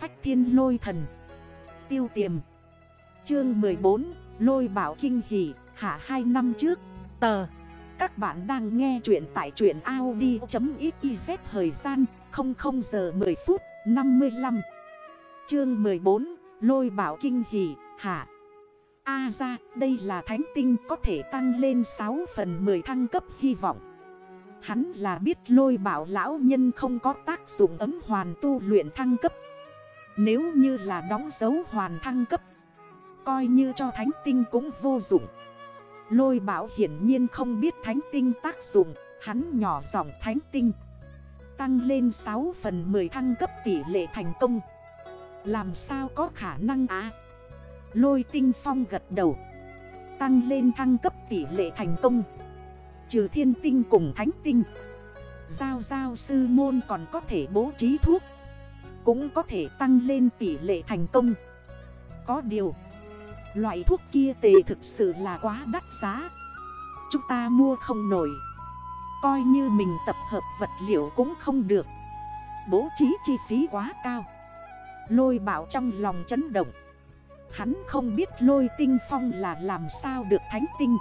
phách thiên lôi thần. Tiêu tiềm. Chương 14 Lôi bảo kinh hỷ, Hạ 2 năm trước. Tờ. Các bạn đang nghe chuyện tại chuyện Audi.xyz Thời gian 00 giờ 10 phút 55 Chương 14 Lôi bảo kinh hỷ, Hạ. A ra, đây là thánh tinh có thể tăng lên 6 phần 10 thăng cấp hy vọng. Hắn là biết lôi bảo lão nhân không có tác dụng ấm hoàn tu luyện thăng cấp. Nếu như là đóng dấu hoàn thăng cấp, Coi như cho thánh tinh cũng vô dụng. Lôi bảo hiển nhiên không biết thánh tinh tác dụng, Hắn nhỏ giọng thánh tinh. Tăng lên 6 phần 10 thăng cấp tỷ lệ thành công. Làm sao có khả năng á Lôi tinh phong gật đầu. Tăng lên thăng cấp tỷ lệ thành công. Trừ thiên tinh cùng thánh tinh. Giao giao sư môn còn có thể bố trí thuốc. Cũng có thể tăng lên tỷ lệ thành công. Có điều, Loại thuốc kia tề thực sự là quá đắt giá. Chúng ta mua không nổi. Coi như mình tập hợp vật liệu cũng không được. Bố trí chi phí quá cao. Lôi bảo trong lòng chấn động. Hắn không biết lôi tinh phong là làm sao được thánh tinh.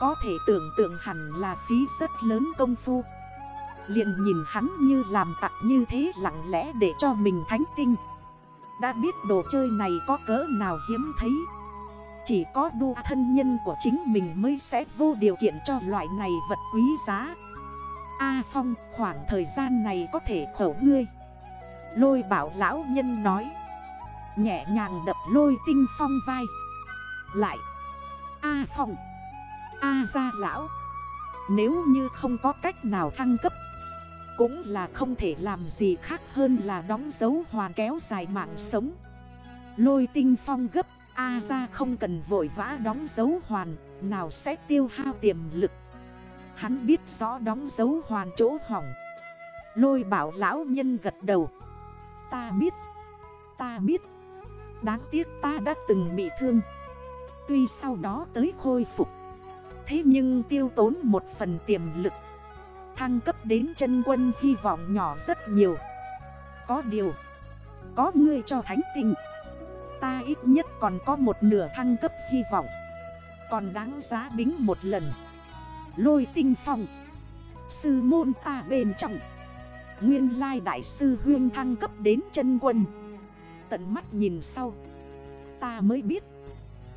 Có thể tưởng tượng hẳn là phí rất lớn công phu liền nhìn hắn như làm tặc như thế lặng lẽ để cho mình thánh tinh Đã biết đồ chơi này có cỡ nào hiếm thấy. Chỉ có đu thân nhân của chính mình mới sẽ vô điều kiện cho loại này vật quý giá. A Phong, khoảng thời gian này có thể khẩu ngươi. Lôi bảo lão nhân nói. Nhẹ nhàng đập lôi tinh phong vai. Lại. A Phong. A ra lão. Nếu như không có cách nào thăng cấp cũng là không thể làm gì khác hơn là đóng dấu hoàn kéo dài mạng sống. Lôi tinh phong gấp, A ra không cần vội vã đóng dấu hoàn, Nào sẽ tiêu hao tiềm lực. Hắn biết rõ đóng dấu hoàn chỗ hỏng. Lôi bảo lão nhân gật đầu. Ta biết Ta biết. Đáng tiếc ta đã từng bị thương. Tuy sau đó tới khôi phục, Thế nhưng tiêu tốn một phần tiềm lực. Thăng cấp đến chân quân, hy vọng nhỏ rất nhiều. Có điều, Có ngươi cho thánh tình, Ta ít nhất còn có một nửa thăng cấp hy vọng. Còn đáng giá bính một lần. Lôi tinh phong, Sư môn ta bên trong. Nguyên lai đại sư huyên thăng cấp đến chân quân. Tận mắt nhìn sau, Ta mới biết.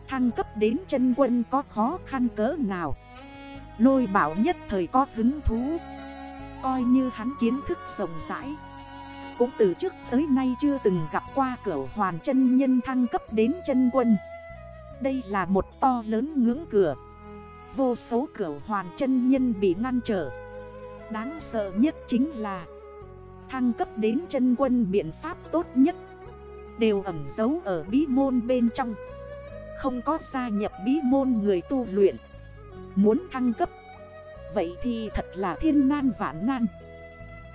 Thăng cấp đến chân quân có khó khăn cỡ nào. Lôi bảo nhất thời có hứng thú. Coi như hắn kiến thức rộng rãi. Cũng từ trước tới nay chưa từng gặp qua cửa hoàn chân nhân thăng cấp đến chân quân. Đây là một to lớn ngưỡng cửa. Vô số cửa hoàn chân nhân bị ngăn trở. Đáng sợ nhất chính là Thăng cấp đến chân quân biện pháp tốt nhất Đều ẩm giấu ở bí môn bên trong. Không có gia nhập bí môn người tu luyện. Muốn thăng cấp. Vậy thì thật là thiên nan vạn nan.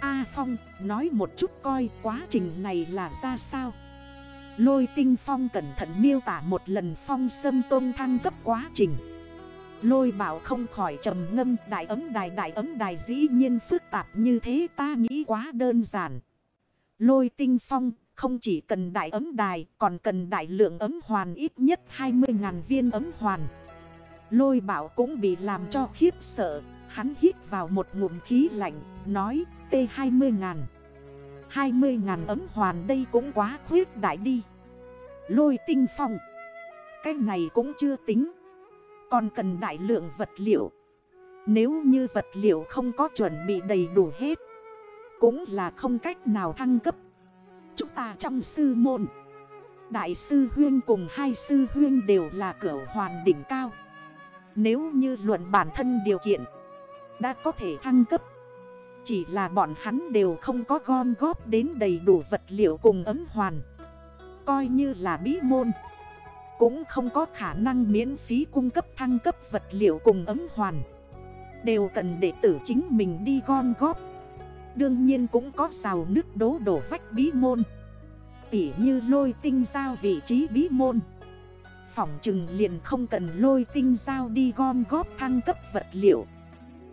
A Phong, nói một chút coi quá trình này là ra sao? Lôi tinh phong cẩn thận miêu tả một lần phong sâm tôn thăng cấp quá trình. Lôi bảo không khỏi trầm ngâm, đại ấm đài, đại ấm đài dĩ nhiên phức tạp như thế, ta nghĩ quá đơn giản. Lôi tinh phong, không chỉ cần đại ấm đài, còn cần đại lượng ấm hoàn ít nhất 20.000 viên ấm hoàn. Lôi bảo cũng bị làm cho khiếp sợ. Hắn hít vào một ngụm khí lạnh, Nói T20 ngàn. 20 ngàn ấm hoàn đây cũng quá khuyết đại đi. Lôi tinh phong. Cái này cũng chưa tính. Còn cần đại lượng vật liệu. Nếu như vật liệu không có chuẩn bị đầy đủ hết, Cũng là không cách nào thăng cấp. Chúng ta trong sư môn, Đại sư Huyên cùng hai sư Huyên đều là cửa hoàn đỉnh cao. Nếu như luận bản thân điều kiện Đã có thể thăng cấp, Chỉ là bọn hắn đều không có gom góp đến đầy đủ vật liệu cùng ấm hoàn. Coi như là bí môn, Cũng không có khả năng miễn phí cung cấp thăng cấp vật liệu cùng ấm hoàn. Đều cần đệ tử chính mình đi gom góp. Đương nhiên cũng có xào nước đố đổ vách bí môn. Tỉ như lôi tinh giao vị trí bí môn. Phỏng chừng liền không cần lôi tinh giao đi gom góp thăng cấp vật liệu.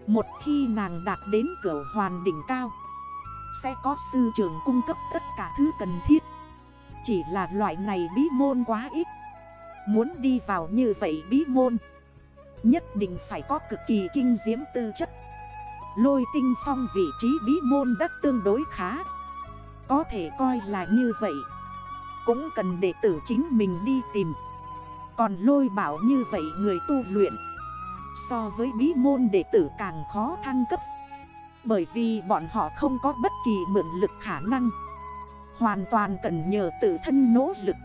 Một khi nàng đạt đến cửa hoàn đỉnh cao, Sẽ có sư trưởng cung cấp tất cả thứ cần thiết. Chỉ là loại này bí môn quá ít. Muốn đi vào như vậy bí môn, Nhất định phải có cực kỳ kinh diễm tư chất. Lôi tinh phong vị trí bí môn đất tương đối khá. Có thể coi là như vậy. Cũng cần đệ tử chính mình đi tìm. Còn lôi bảo như vậy người tu luyện, So với bí môn đệ tử càng khó thăng cấp. Bởi vì bọn họ không có bất kỳ mượn lực khả năng, Hoàn toàn cần nhờ tự thân nỗ lực.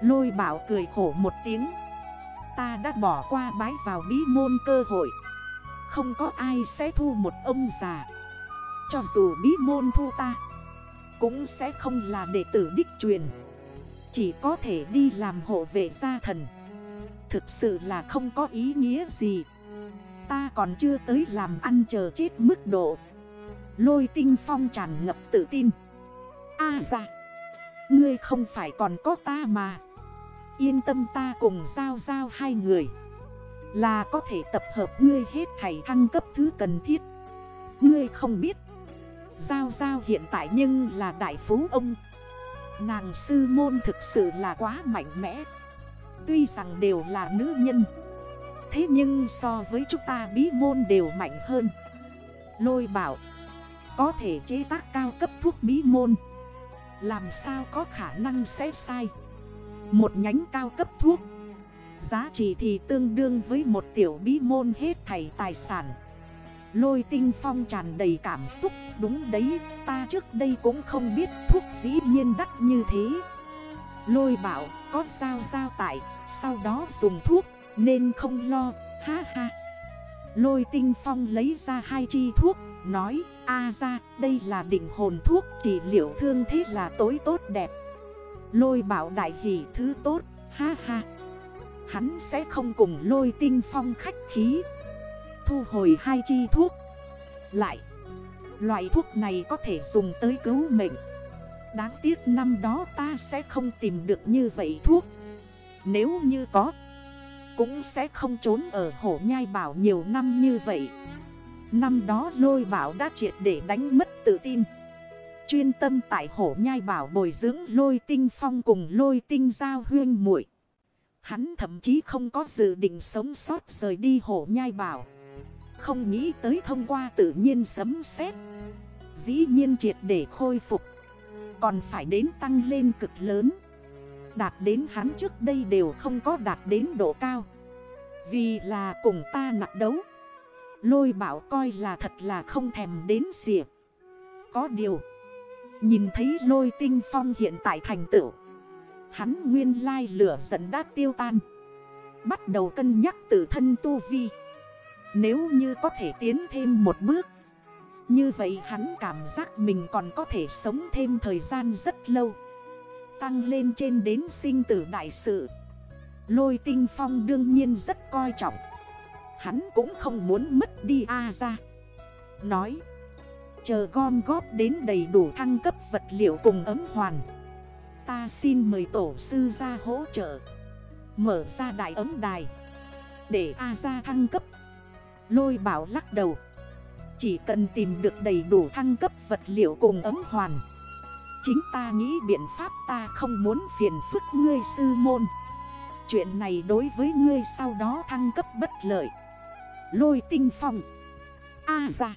Lôi bảo cười khổ một tiếng, Ta đã bỏ qua bái vào bí môn cơ hội, Không có ai sẽ thu một ông già. Cho dù bí môn thu ta, Cũng sẽ không là đệ tử đích truyền. Chỉ có thể đi làm hộ vệ gia thần. Thực sự là không có ý nghĩa gì. Ta còn chưa tới làm ăn chờ chết mức độ. Lôi tinh phong tràn ngập tự tin. A à ra, Ngươi không phải còn có ta mà. Yên tâm ta cùng giao giao hai người. Là có thể tập hợp ngươi hết thảy thăng cấp thứ cần thiết. Ngươi không biết. Giao giao hiện tại nhưng là đại phú ông. Nàng sư môn thực sự là quá mạnh mẽ. Tuy rằng đều là nữ nhân. Thế nhưng so với chúng ta bí môn đều mạnh hơn. Lôi bảo, Có thể chế tác cao cấp thuốc bí môn. Làm sao có khả năng sẽ sai? Một nhánh cao cấp thuốc. Giá trị thì tương đương với một tiểu bí môn hết thảy tài sản. Lôi tinh phong tràn đầy cảm xúc, Đúng đấy, ta trước đây cũng không biết thuốc dĩ nhiên đắt như thế. Lôi bảo, có sao sao tại Sau đó dùng thuốc, nên không lo, Ha ha. Lôi tinh phong lấy ra hai chi thuốc, Nói, a ra, đây là định hồn thuốc, Trị liệu thương thế là tối tốt đẹp. Lôi bảo đại hỷ thứ tốt, Ha ha. Hắn sẽ không cùng lôi tinh phong khách khí. Thu hồi hai chi thuốc. Lại, Loại thuốc này có thể dùng tới cứu mệnh. Đáng tiếc năm đó ta sẽ không tìm được như vậy thuốc. Nếu như có, Cũng sẽ không trốn ở hổ nhai bảo nhiều năm như vậy. Năm đó lôi bảo đã triệt để đánh mất tự tin. Chuyên tâm tại hổ nhai bảo bồi dưỡng lôi tinh phong cùng lôi tinh giao huyên muội. Hắn thậm chí không có dự định sống sót rời đi hổ nhai bảo. Không nghĩ tới thông qua tự nhiên sấm sét. Dĩ nhiên triệt để khôi phục. Còn phải đến tăng lên cực lớn. Đạt đến hắn trước đây đều không có đạt đến độ cao. Vì là cùng ta nặng đấu. Lôi bảo coi là thật là không thèm đến xỉa. Có điều, Nhìn thấy lôi tinh phong hiện tại thành tựu, Hắn nguyên lai lửa giận đã tiêu tan. Bắt đầu cân nhắc tự thân tu vi. Nếu như có thể tiến thêm một bước, Như vậy hắn cảm giác mình còn có thể sống thêm thời gian rất lâu. Tăng lên trên đến sinh tử đại sự. Lôi tinh phong đương nhiên rất coi trọng. Hắn cũng không muốn mất đi A ra Nói, Chờ gom góp đến đầy đủ thăng cấp vật liệu cùng ấm hoàn. Ta xin mời tổ sư ra hỗ trợ. Mở ra đại ấm đài. Để A ra thăng cấp. Lôi bảo lắc đầu. Chỉ cần tìm được đầy đủ thăng cấp vật liệu cùng ấm hoàn. Chính ta nghĩ biện pháp ta không muốn phiền phức ngươi sư môn. Chuyện này đối với ngươi sau đó thăng cấp bất lợi. Lôi tinh phong. A ra.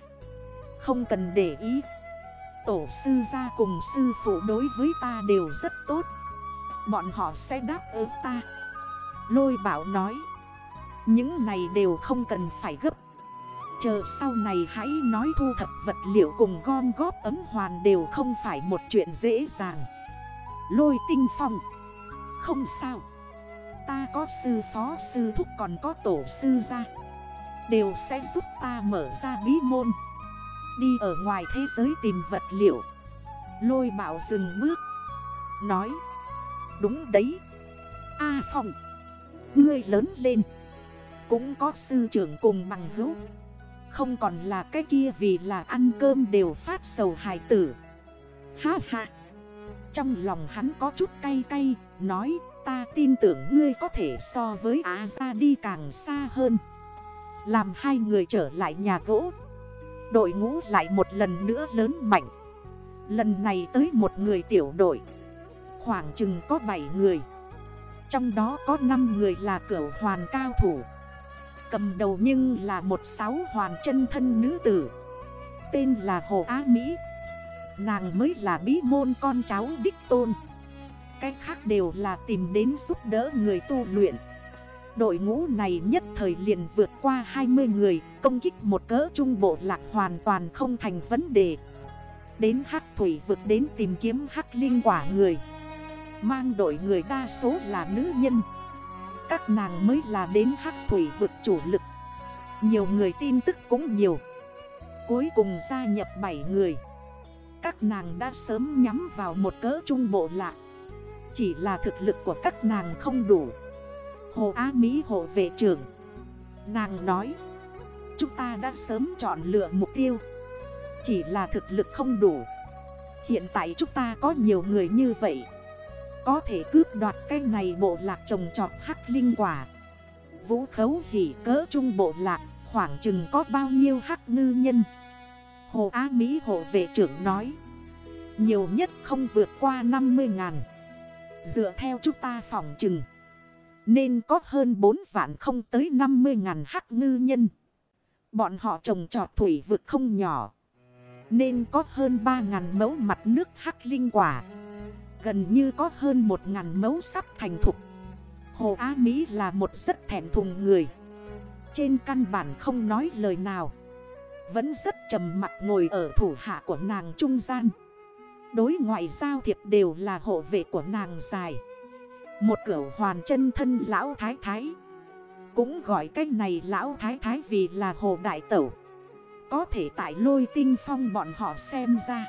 Không cần để ý. Tổ sư gia cùng sư phụ đối với ta đều rất tốt. Bọn họ sẽ đáp ứng ta. Lôi bảo nói. Những này đều không cần phải gấp. Chờ sau này hãy nói thu thập vật liệu cùng gom góp ấm hoàn đều không phải một chuyện dễ dàng. Lôi tinh phong. Không sao. Ta có sư phó, sư thúc còn có tổ sư ra Đều sẽ giúp ta mở ra bí môn. Đi ở ngoài thế giới tìm vật liệu. Lôi bảo dừng bước. Nói. Đúng đấy. A Phong. Ngươi lớn lên. Cũng có sư trưởng cùng bằng hữu. Không còn là cái kia vì là ăn cơm đều phát sầu hài tử. Ha ha. Trong lòng hắn có chút cay cay, Nói, ta tin tưởng ngươi có thể so với Á ra đi càng xa hơn. Làm hai người trở lại nhà gỗ. Đội ngũ lại một lần nữa lớn mạnh. Lần này tới một người tiểu đội. Khoảng chừng có 7 người. Trong đó có 5 người là cửa hoàn cao thủ. Cầm đầu nhưng là một sáu hoàn chân thân nữ tử. Tên là Hồ Á Mỹ. Nàng mới là bí môn con cháu đích tôn. Cách khác đều là tìm đến giúp đỡ người tu luyện. Đội ngũ này nhất thời liền vượt qua 20 người, Công kích một cỡ trung bộ lạc hoàn toàn không thành vấn đề. Đến hắc thủy vực đến tìm kiếm hắc linh quả người. Mang đội người đa số là nữ nhân. Các nàng mới là đến hắc thủy vực chủ lực. Nhiều người tin tức cũng nhiều. Cuối cùng gia nhập 7 người. Các nàng đã sớm nhắm vào một cỡ trung bộ lạ. Chỉ là thực lực của các nàng không đủ. Hồ Á Mỹ hộ vệ trưởng. Nàng nói, Chúng ta đã sớm chọn lựa mục tiêu. Chỉ là thực lực không đủ. Hiện tại chúng ta có nhiều người như vậy. Có thể cướp đoạt cái này bộ lạc trồng trọt hắc linh quả. Vũ khấu hỉ cỡ trung bộ lạc, Khoảng chừng có bao nhiêu hắc ngư nhân? Hồ Á Mỹ hộ vệ trưởng nói, Nhiều nhất không vượt qua 50 ngàn. Dựa theo chúng ta phỏng chừng, Nên có hơn 4 vạn không tới 50 ngàn hắc ngư nhân. Bọn họ trồng trọt thủy vực không nhỏ, Nên có hơn 3 ngàn mẫu mặt nước hắc linh quả. Gần như có hơn 1 ngàn mẫu sắp thành thục. Hồ Á Mỹ là một rất thẻn thùng người. Trên căn bản không nói lời nào. Vẫn rất trầm mặt ngồi ở thủ hạ của nàng trung gian. Đối ngoại giao thiệp đều là hộ vệ của nàng dài. Một cửa hoàn chân thân lão thái thái. Cũng gọi cái này lão thái thái vì là hồ đại tẩu. Có thể tại lôi tinh phong bọn họ xem ra.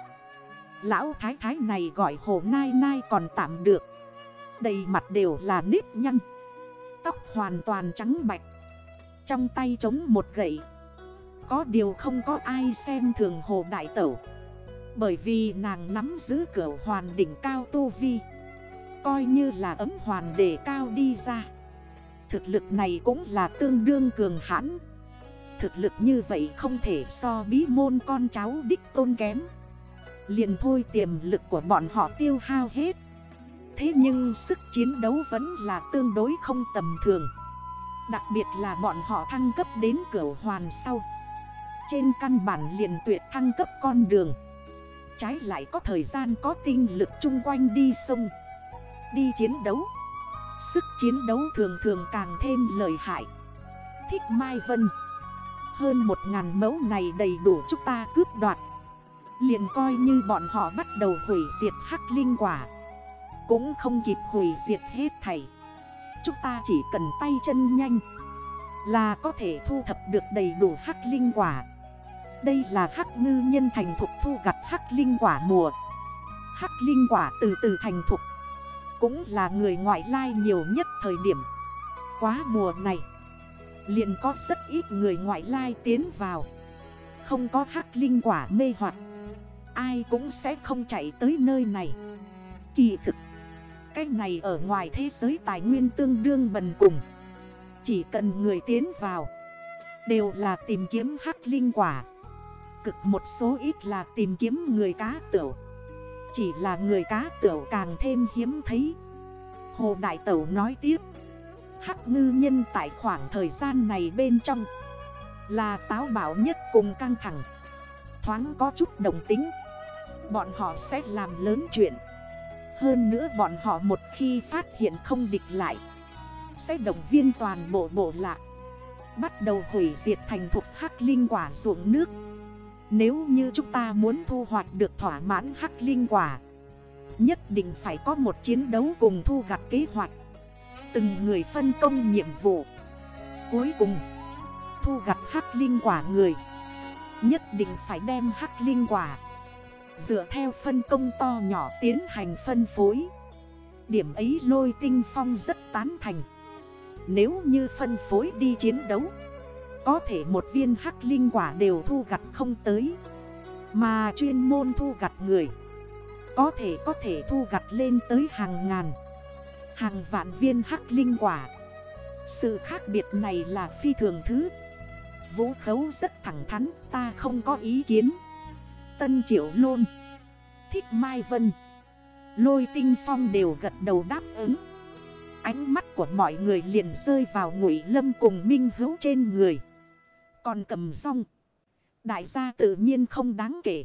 Lão thái thái này gọi hồ nai nai còn tạm được. Đầy mặt đều là nếp nhăn. Tóc hoàn toàn trắng bạch. Trong tay chống một gậy. Có điều không có ai xem thường hồ đại tẩu. Bởi vì nàng nắm giữ cửa hoàn đỉnh cao tu vi. Coi như là ấm hoàn để cao đi ra. Thực lực này cũng là tương đương cường hãn. Thực lực như vậy không thể so bí môn con cháu đích tôn kém liền thôi tiềm lực của bọn họ tiêu hao hết. Thế nhưng sức chiến đấu vẫn là tương đối không tầm thường. Đặc biệt là bọn họ thăng cấp đến cửa hoàn sau. Trên căn bản liền tuyệt thăng cấp con đường. Trái lại có thời gian có tinh lực chung quanh đi sông. Đi chiến đấu. Sức chiến đấu thường thường càng thêm lợi hại. Thích Mai Vân. Hơn một ngàn mẫu này đầy đủ chúng ta cướp đoạt liền coi như bọn họ bắt đầu hủy diệt hắc linh quả. Cũng không kịp hủy diệt hết thầy Chúng ta chỉ cần tay chân nhanh. Là có thể thu thập được đầy đủ hắc linh quả. Đây là hắc ngư nhân thành thục thu gặt hắc linh quả mùa. Hắc linh quả từ từ thành thục. Cũng là người ngoại lai nhiều nhất thời điểm. Quá mùa này, liền có rất ít người ngoại lai tiến vào. Không có hắc linh quả mê hoặc. Ai cũng sẽ không chạy tới nơi này. Kỳ thực, Cái này ở ngoài thế giới tài nguyên tương đương bần cùng. Chỉ cần người tiến vào, Đều là tìm kiếm hắc linh quả. Cực một số ít là tìm kiếm người cá tửu. Chỉ là người cá tửu càng thêm hiếm thấy. Hồ Đại Tẩu nói tiếp, Hắc ngư nhân tại khoảng thời gian này bên trong Là táo bảo nhất cùng căng thẳng. Thoáng có chút đồng tính. Bọn họ sẽ làm lớn chuyện. Hơn nữa bọn họ một khi phát hiện không địch lại, Sẽ động viên toàn bộ bộ lạc. Bắt đầu hủy diệt thành thuộc hắc linh quả ruộng nước. Nếu như chúng ta muốn thu hoạch được thỏa mãn hắc linh quả, Nhất định phải có một chiến đấu cùng thu gặt kế hoạch. Từng người phân công nhiệm vụ. Cuối cùng, Thu gặt hắc linh quả người. Nhất định phải đem hắc linh quả Dựa theo phân công to nhỏ tiến hành phân phối. Điểm ấy lôi tinh phong rất tán thành. Nếu như phân phối đi chiến đấu, Có thể một viên hắc linh quả đều thu gặt không tới. Mà chuyên môn thu gặt người, Có thể có thể thu gặt lên tới hàng ngàn, Hàng vạn viên hắc linh quả. Sự khác biệt này là phi thường thứ. Vũ khấu rất thẳng thắn, ta không có ý kiến. Tân Triệu Lôn. Thích Mai Vân. Lôi tinh phong đều gật đầu đáp ứng. Ánh mắt của mọi người liền rơi vào ngụy lâm cùng minh hữu trên người. Còn cầm rong. Đại gia tự nhiên không đáng kể.